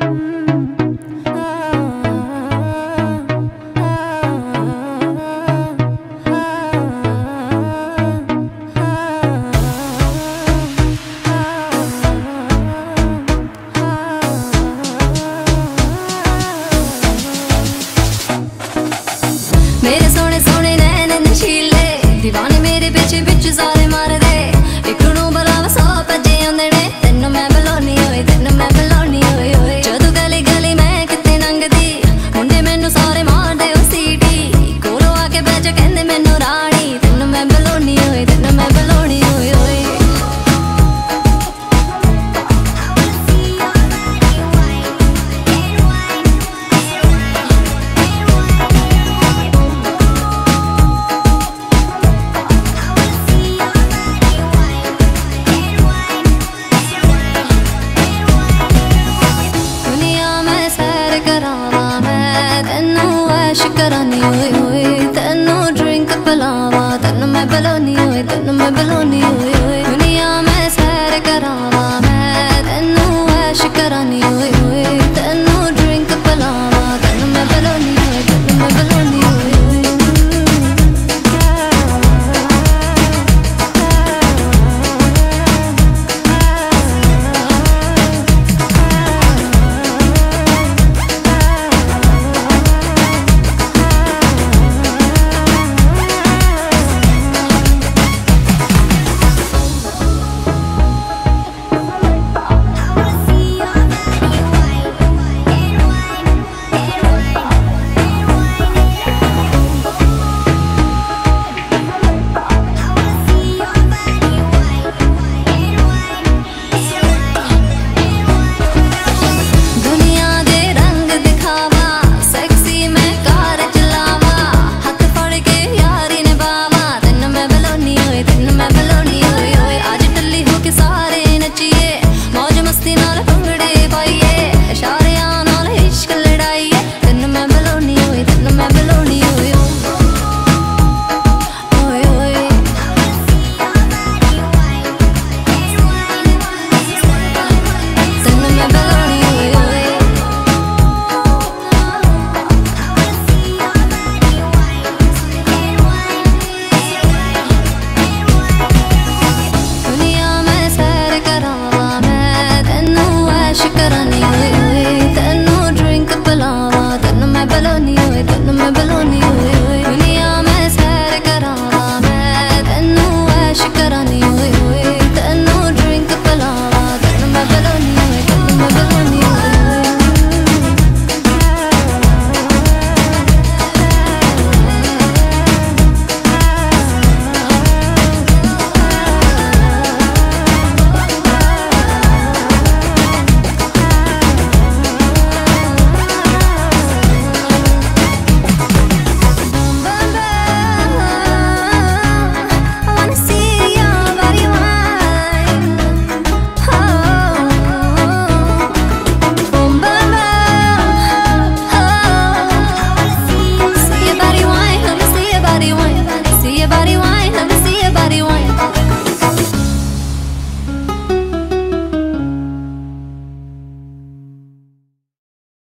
Thank فكرني وي وي كأنه درينك بالعمر